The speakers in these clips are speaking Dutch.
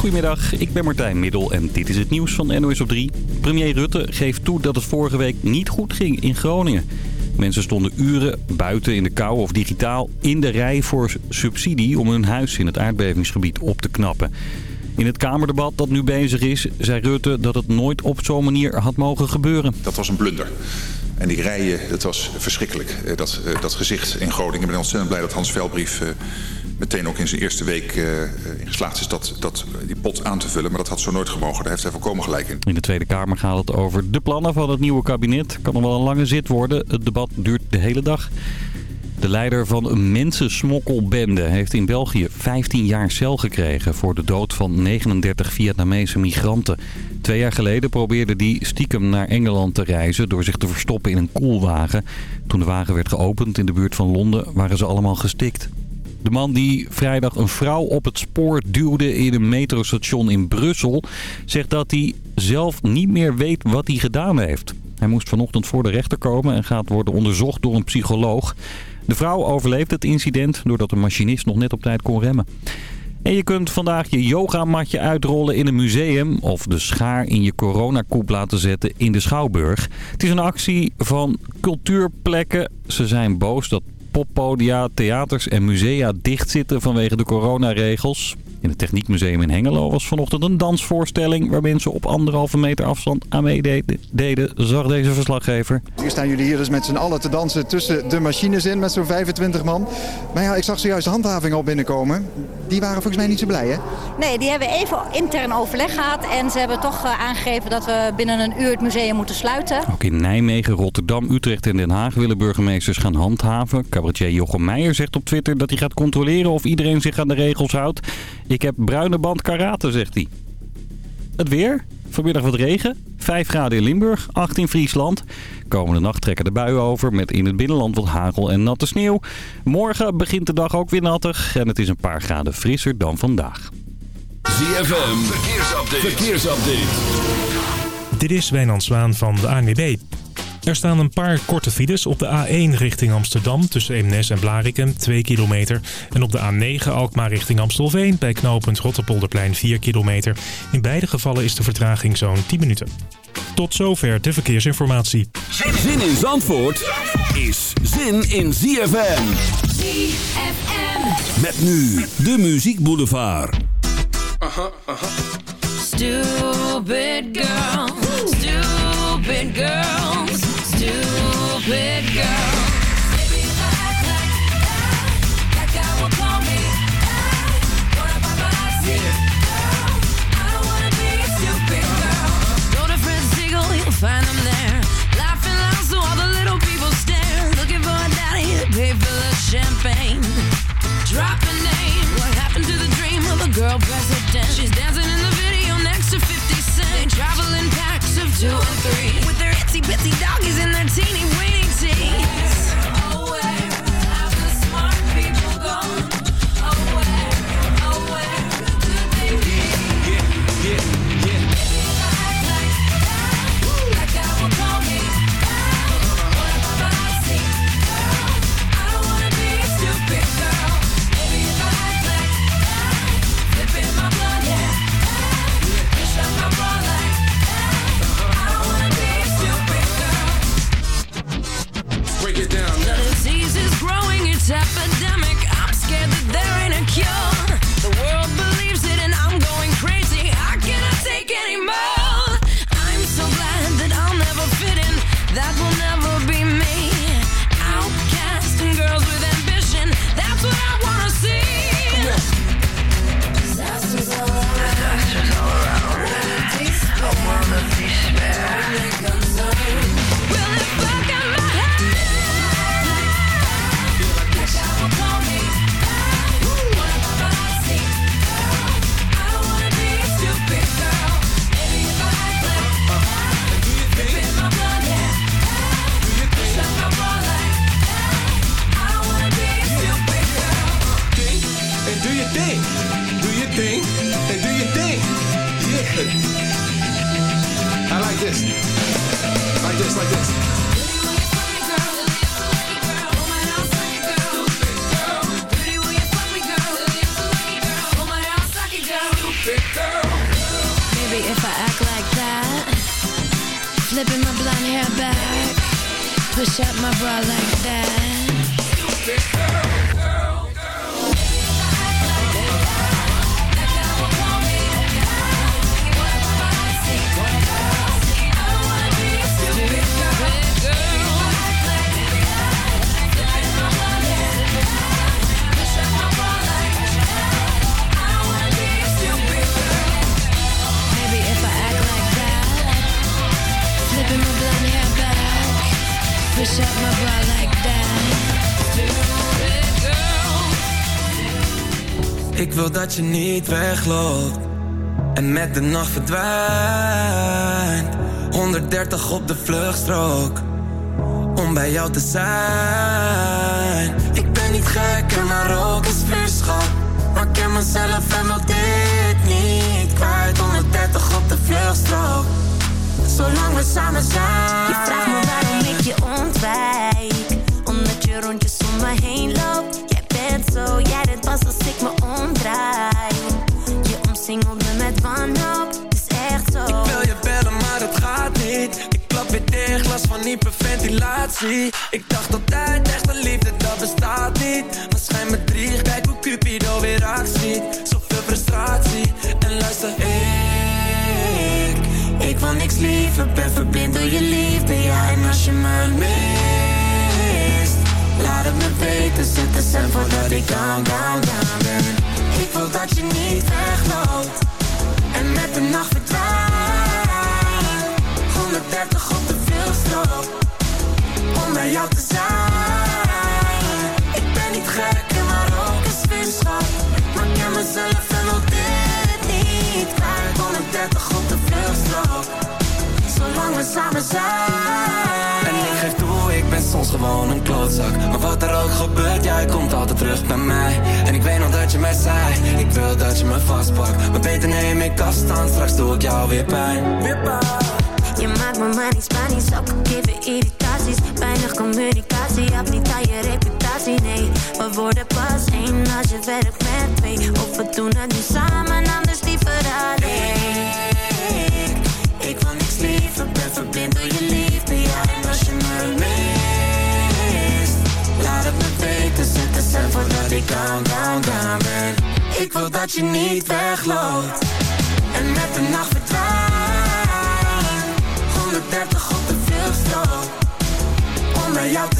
Goedemiddag, ik ben Martijn Middel en dit is het nieuws van NOS op 3. Premier Rutte geeft toe dat het vorige week niet goed ging in Groningen. Mensen stonden uren buiten in de kou of digitaal in de rij voor subsidie om hun huis in het aardbevingsgebied op te knappen. In het Kamerdebat dat nu bezig is, zei Rutte dat het nooit op zo'n manier had mogen gebeuren. Dat was een blunder. En die rijen, dat was verschrikkelijk. Eh, dat, eh, dat gezicht in Groningen. Ik ben ontzettend blij dat Hans Velbrief eh, meteen ook in zijn eerste week in geslaagd is dat, dat, die pot aan te vullen. Maar dat had zo nooit gemogen. Daar heeft hij volkomen gelijk in. In de Tweede Kamer gaat het over de plannen van het nieuwe kabinet. Kan nog wel een lange zit worden. Het debat duurt de hele dag. De leider van een mensensmokkelbende heeft in België 15 jaar cel gekregen voor de dood van 39 Vietnamese migranten. Twee jaar geleden probeerde die stiekem naar Engeland te reizen door zich te verstoppen in een koelwagen. Toen de wagen werd geopend in de buurt van Londen waren ze allemaal gestikt. De man die vrijdag een vrouw op het spoor duwde in een metrostation in Brussel... zegt dat hij zelf niet meer weet wat hij gedaan heeft. Hij moest vanochtend voor de rechter komen en gaat worden onderzocht door een psycholoog. De vrouw overleeft het incident doordat de machinist nog net op tijd kon remmen. En je kunt vandaag je yogamatje uitrollen in een museum... of de schaar in je coronakoep laten zetten in de Schouwburg. Het is een actie van cultuurplekken. Ze zijn boos dat poppodia, theaters en musea dichtzitten vanwege de coronaregels. In het Techniekmuseum in Hengelo was vanochtend een dansvoorstelling... waar mensen op anderhalve meter afstand aan meededen, zag deze verslaggever. Nu staan jullie hier dus met z'n allen te dansen tussen de machines in met zo'n 25 man. Maar ja, ik zag zojuist de handhaving al binnenkomen. Die waren volgens mij niet zo blij, hè? Nee, die hebben even intern overleg gehad... en ze hebben toch eh, aangegeven dat we binnen een uur het museum moeten sluiten. Ook in Nijmegen, Rotterdam, Utrecht en Den Haag willen burgemeesters gaan handhaven. Cabaretier Jochem Meijer zegt op Twitter dat hij gaat controleren of iedereen zich aan de regels houdt. Ik heb bruine band karate, zegt hij. Het weer. Vanmiddag wat regen. 5 graden in Limburg, 8 in Friesland. Komende nacht trekken de buien over met in het binnenland wat hagel en natte sneeuw. Morgen begint de dag ook weer nattig en het is een paar graden frisser dan vandaag. ZFM, verkeersupdate. verkeersupdate. Dit is Wijnand Zwaan van de ANWB. Er staan een paar korte files op de A1 richting Amsterdam tussen Eemnes en Blarikum 2 kilometer. En op de A9 Alkmaar richting Amstelveen bij knooppunt Rotterpolderplein 4 kilometer. In beide gevallen is de vertraging zo'n 10 minuten. Tot zover de verkeersinformatie. Zin in Zandvoort is zin in ZFM. ZFM. Met nu de Muziek Boulevard. Stupid girl. Stupid girl? Stupid girl. She's dancing in the video next to 50 Cent. They travel in packs of two and three. Itsy bitsy doggies in their teeny weeny teens. Ik wil dat je niet wegloopt en met de nacht verdwijnt. 130 op de vluchtstrook om bij jou te zijn. Ik ben niet gek en maar ook is vuurschap. Maar ik ken mezelf en wil dit niet kwijt. 130 op de vluchtstrook, zolang we samen zijn. Je vraagt me waarom ik je ontwijk Omdat je rondjes om me heen loopt Jij bent zo, jij dit pas als ik me omdraai Je omsingelt me met wanhoop, het is echt zo Ik wil je bellen, maar het gaat niet. Ik klap weer dicht, last van hyperventilatie. Ik dacht altijd, echte liefde, dat bestaat niet. Maar schijn me drie, kijk hoe Cupido weer actie. Zoveel frustratie, en luister, ik... Ik wil niks liever, ben verblind door je liefde Ja, en als je me mist Laat het me weten, zet de stem voordat ik down, down, down ben. Ik wil dat je niet wegloopt en met de nacht verdwijnt. 130 op de veelstrook om bij jou te zijn. Ik ben niet gek maar ook een zwemschap. Maar ken mezelf samen zijn. En ik geef toe, ik ben soms gewoon een klootzak. Maar wat er ook gebeurt, jij komt altijd terug bij mij. En ik weet nog dat je mij zei, ik wil dat je me vastpakt. Maar beter neem ik afstand, straks doe ik jou weer pijn. Weer pijn. Je maakt me maar niet Spanisch, ook geven irritaties Weinig communicatie, heb niet aan je reputatie, nee We worden pas één als je werkt met twee Of we doen het nu samen, dat je niet wegloopt. En met de nacht verdwijnt 130 op de Om bij jou te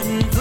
couldn't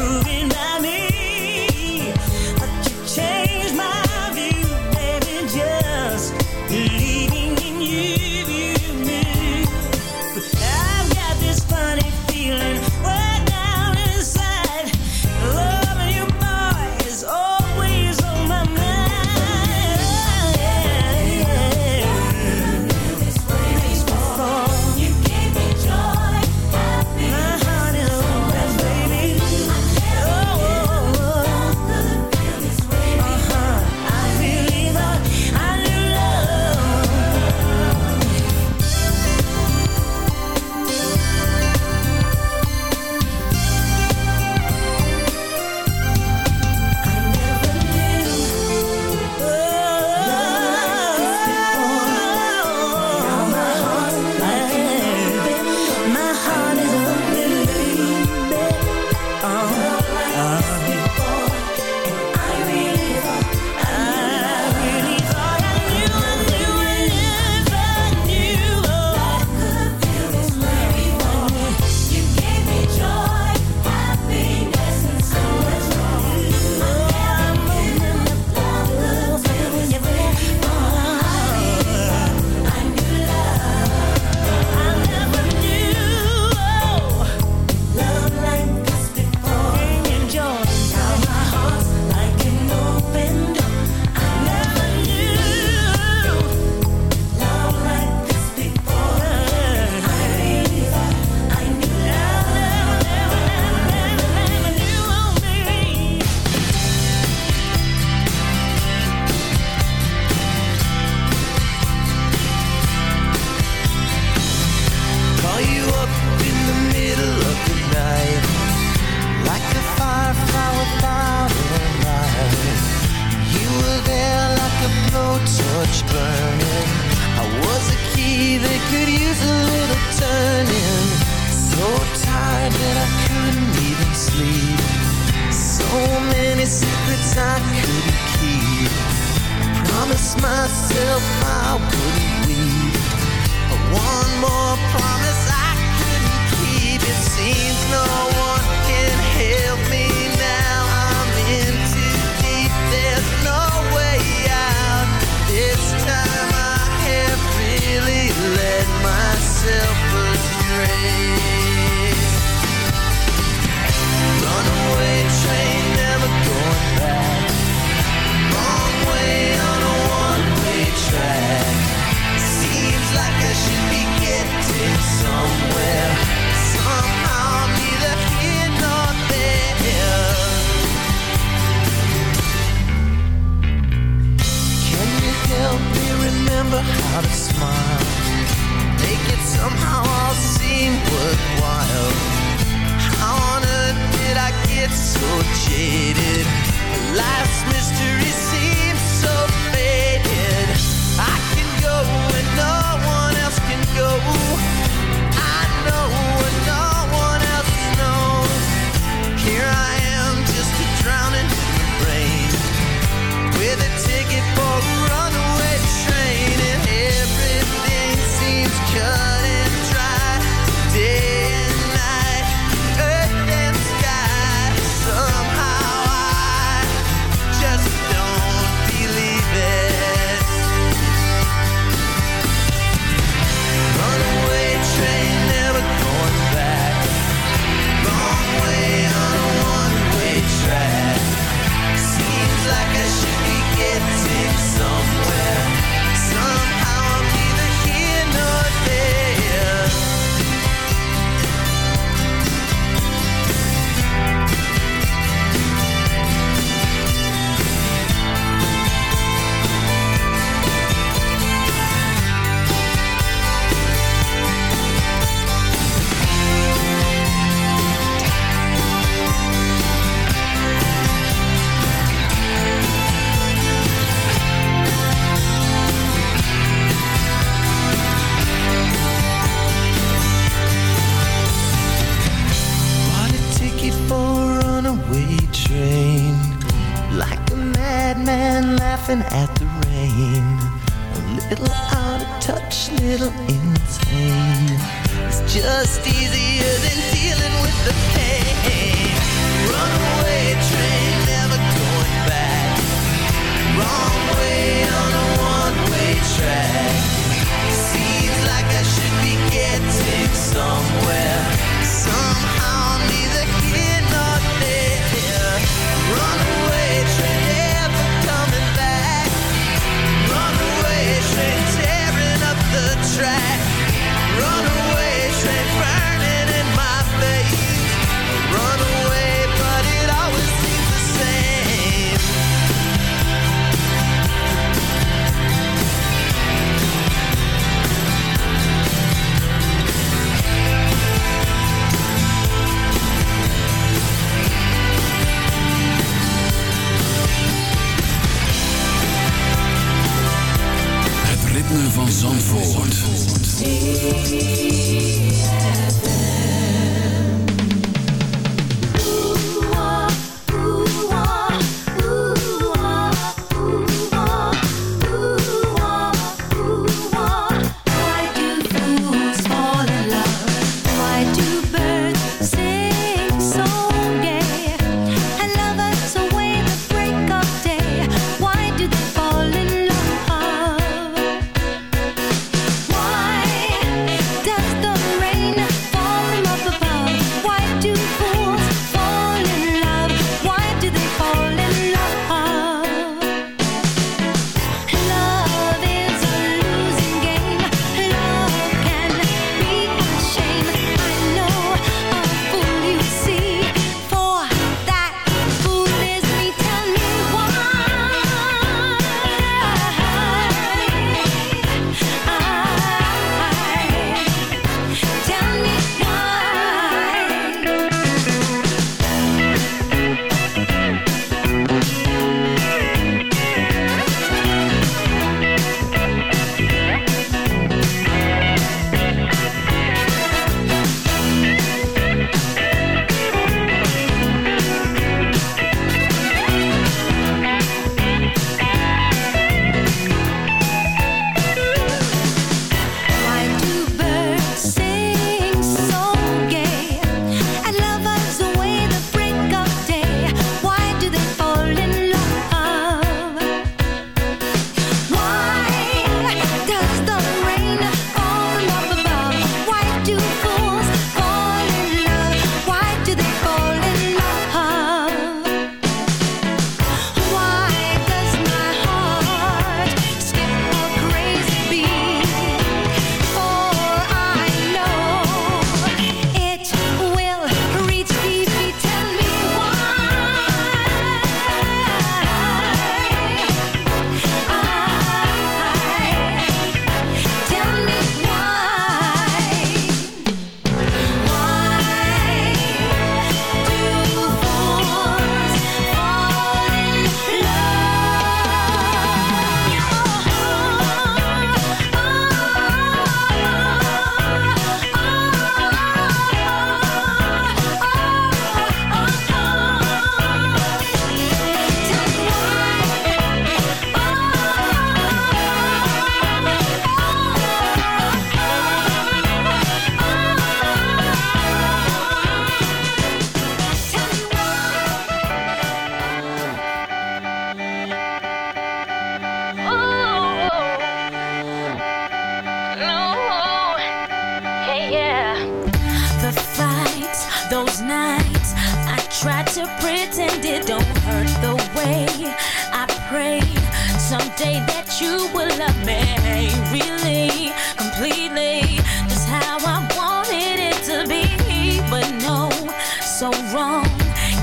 so wrong.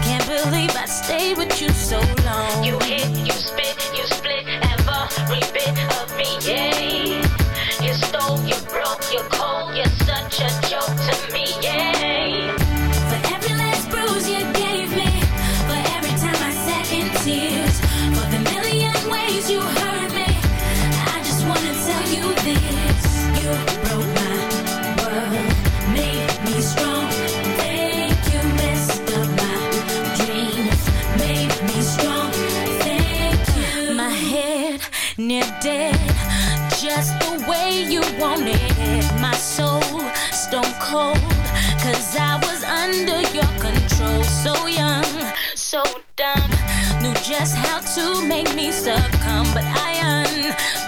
Can't believe I stayed with you so long. You hit so young, so dumb. Knew just how to make me succumb, but I un.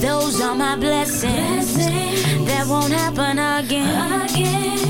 Those are my blessings. That won't happen again. again.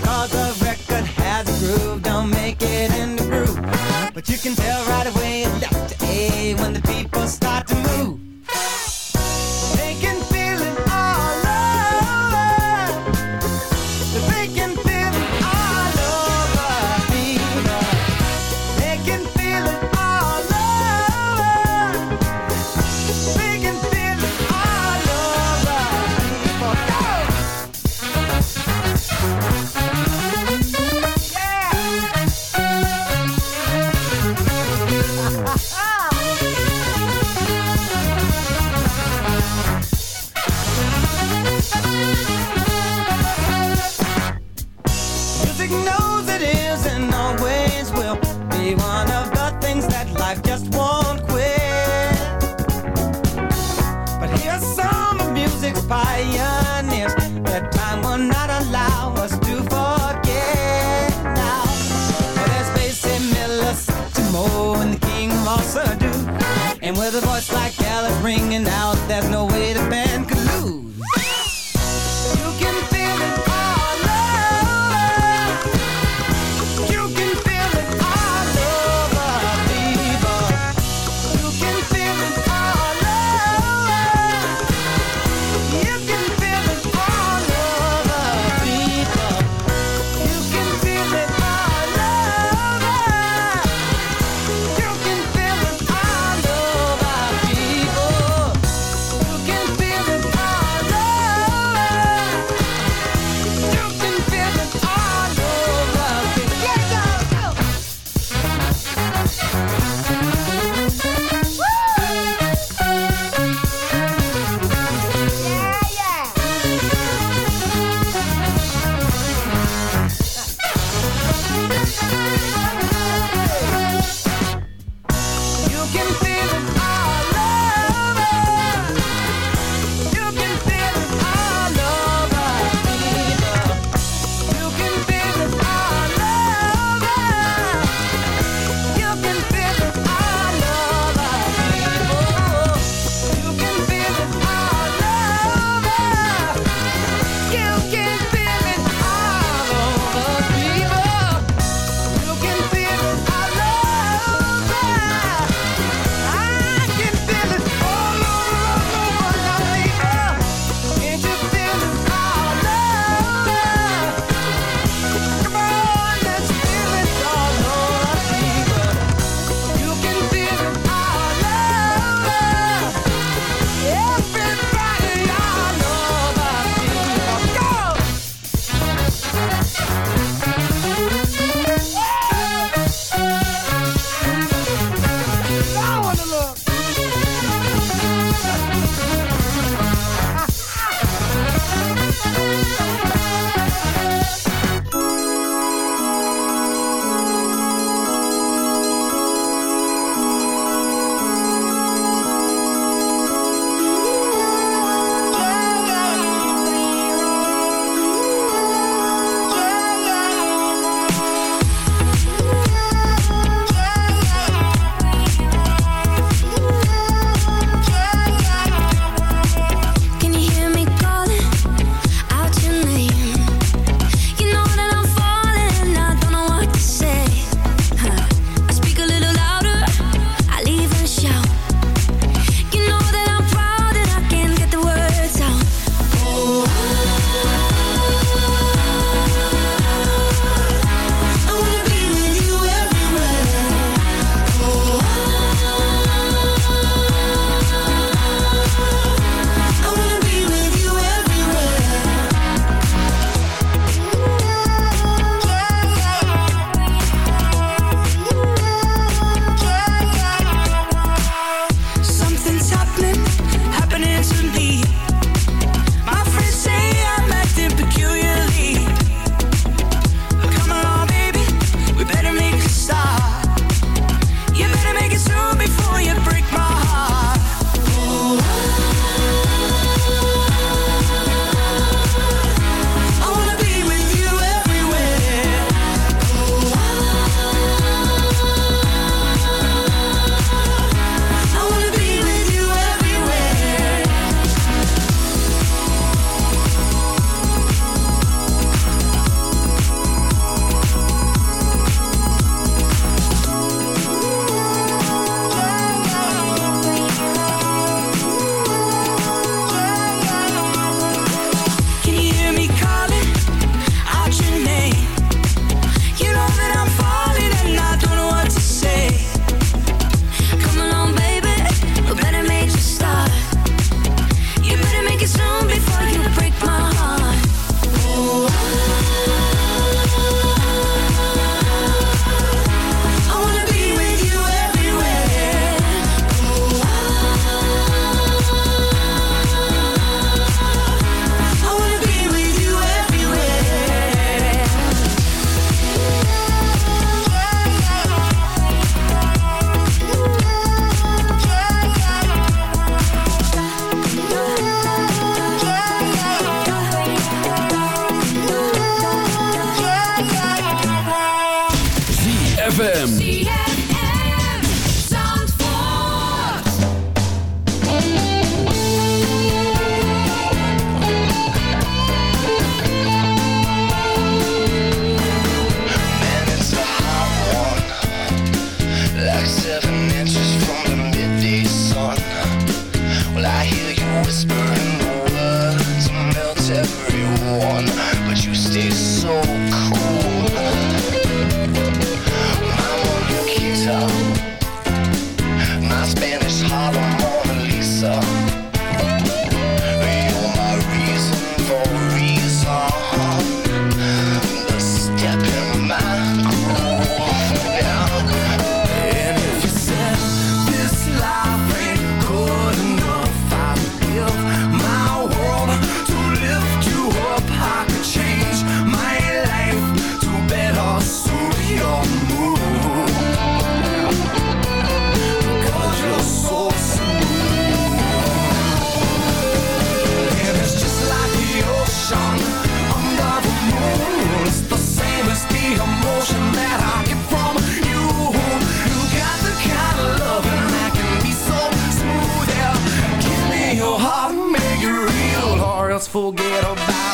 because I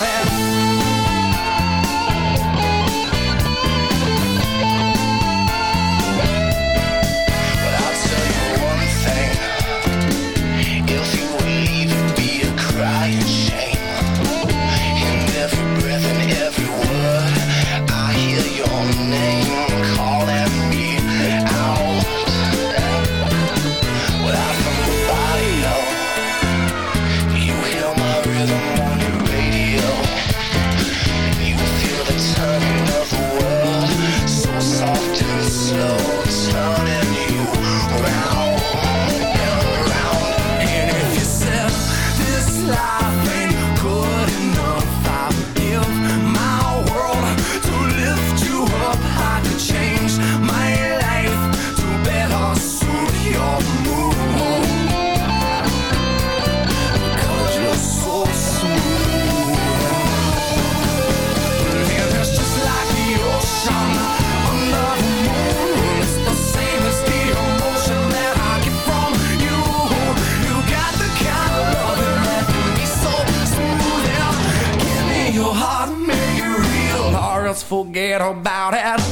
happen forget about it.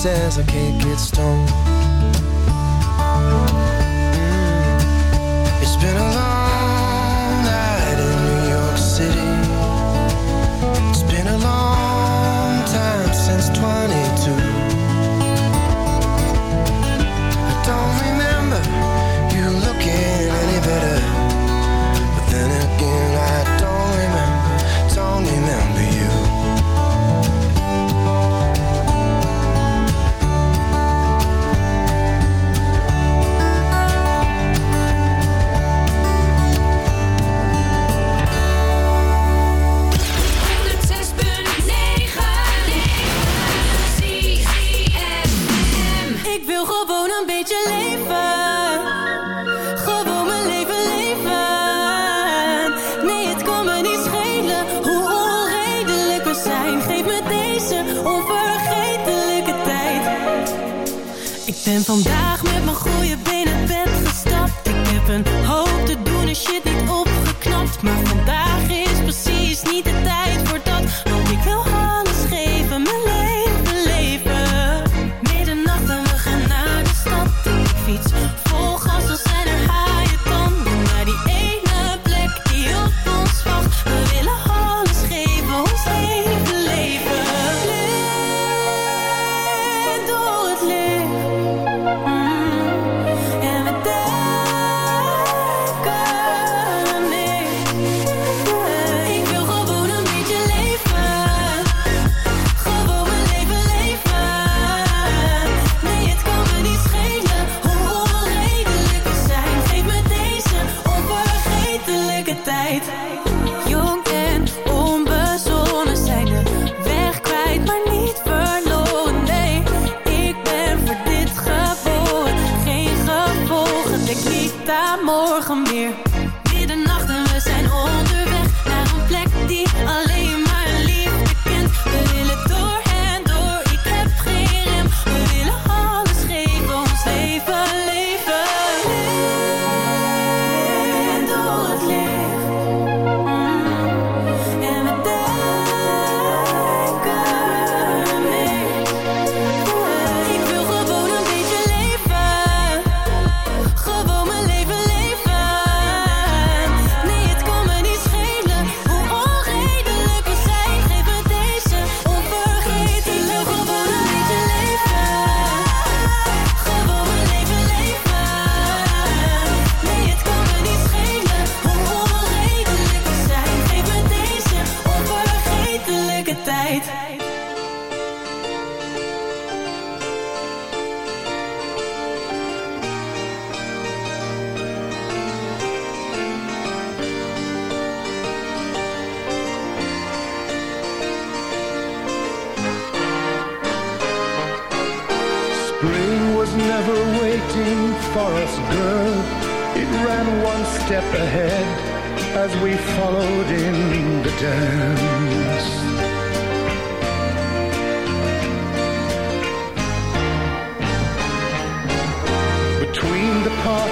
says I can't get stoned. Vandaag met mijn goede benen werd gestapt. Ik heb een hoop te doen en shit niet opgeknapt. Maar vandaag is precies niet de tijd Spring was Never waiting for us, girl. It ran one step ahead As we followed in the dance.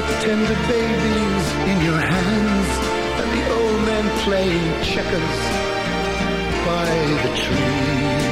like tender babies in your hands, and the old men playing checkers by the tree.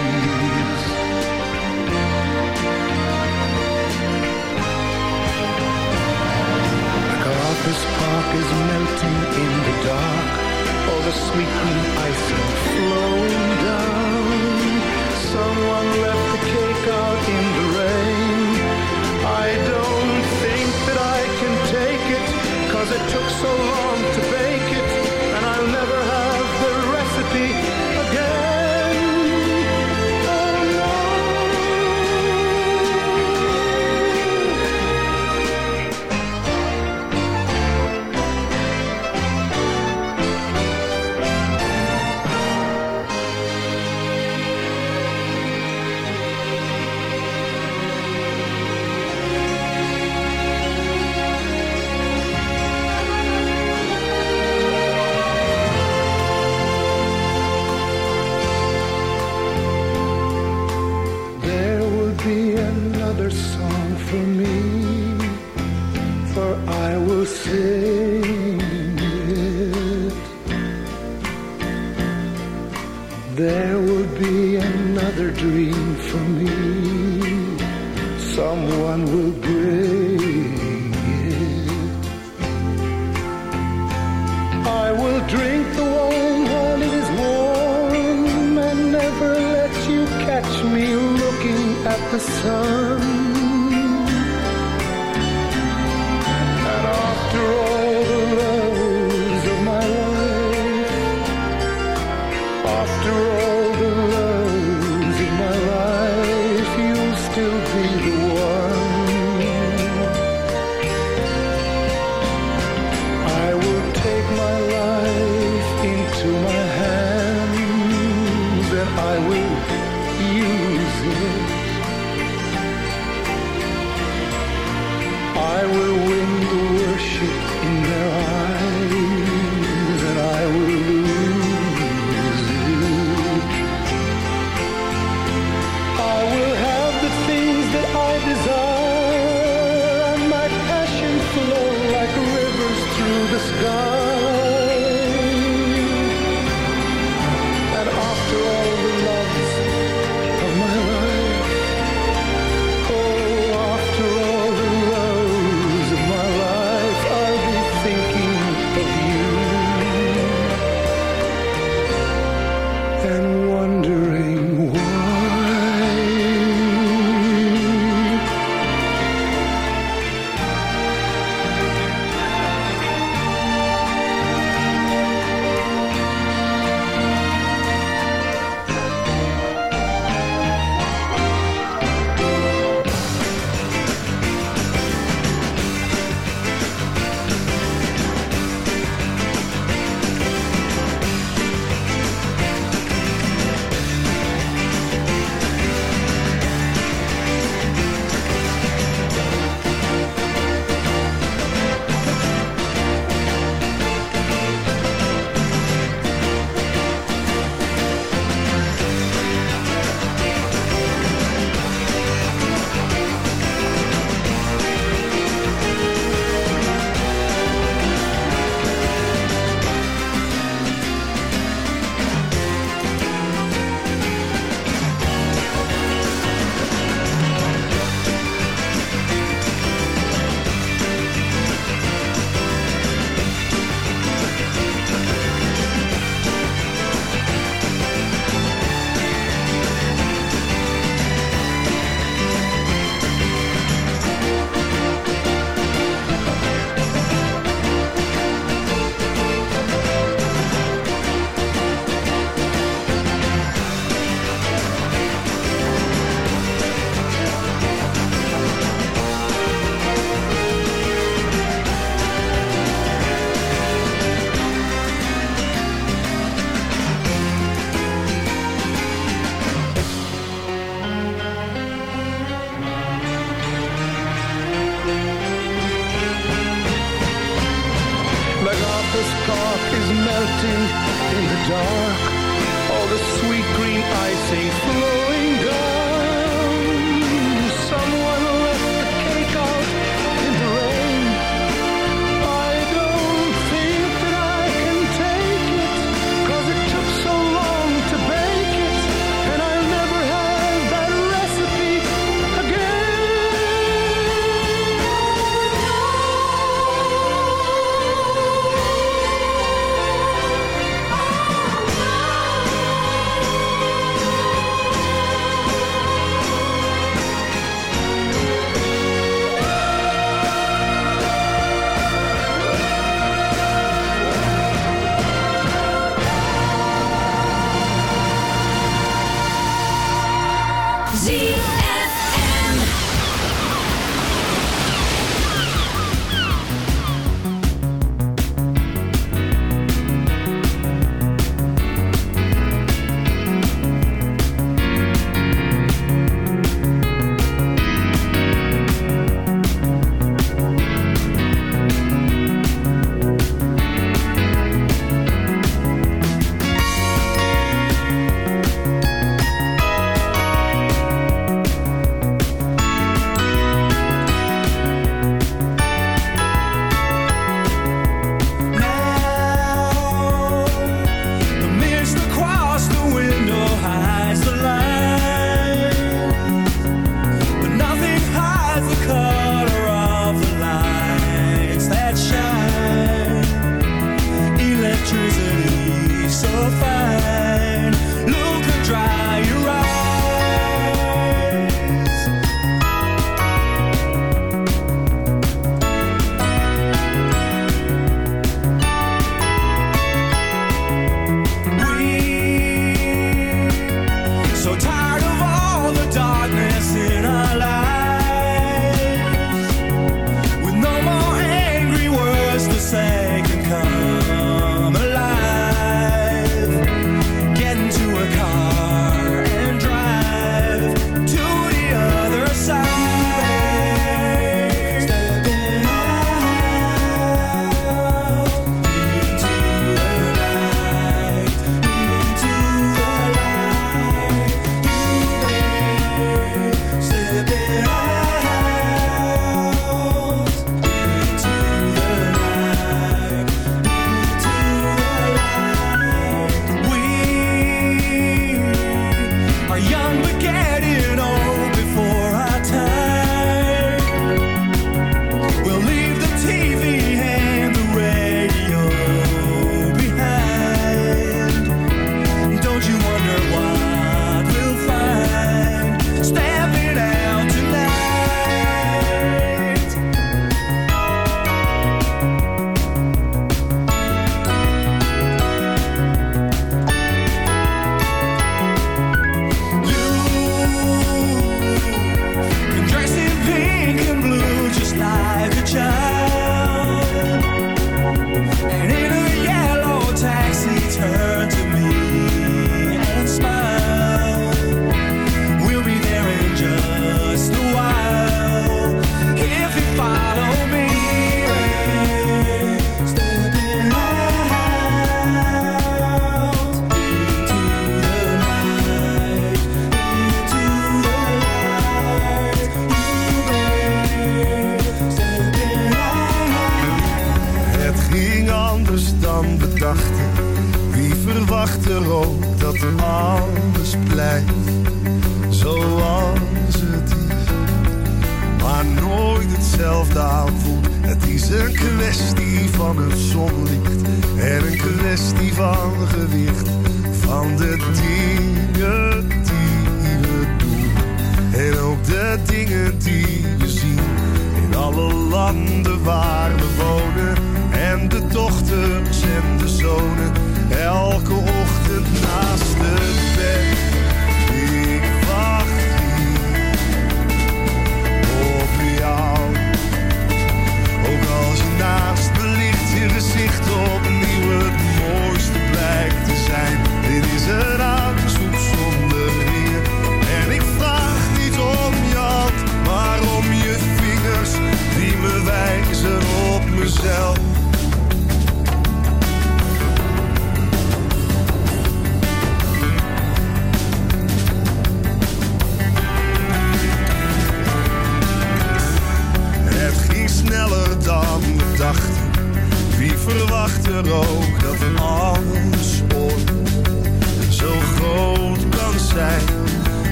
Je gezicht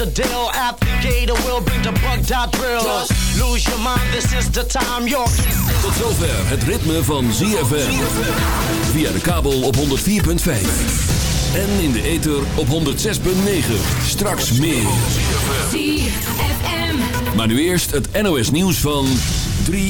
The deal. Applicator will bring the bug dot drill. Lose your mind, this is the time. You're Tot zover het ritme van ZFM. Via de kabel op 104.5. En in de ether op 106.9. Straks meer. ZFM. Maar nu eerst het NOS nieuws van 3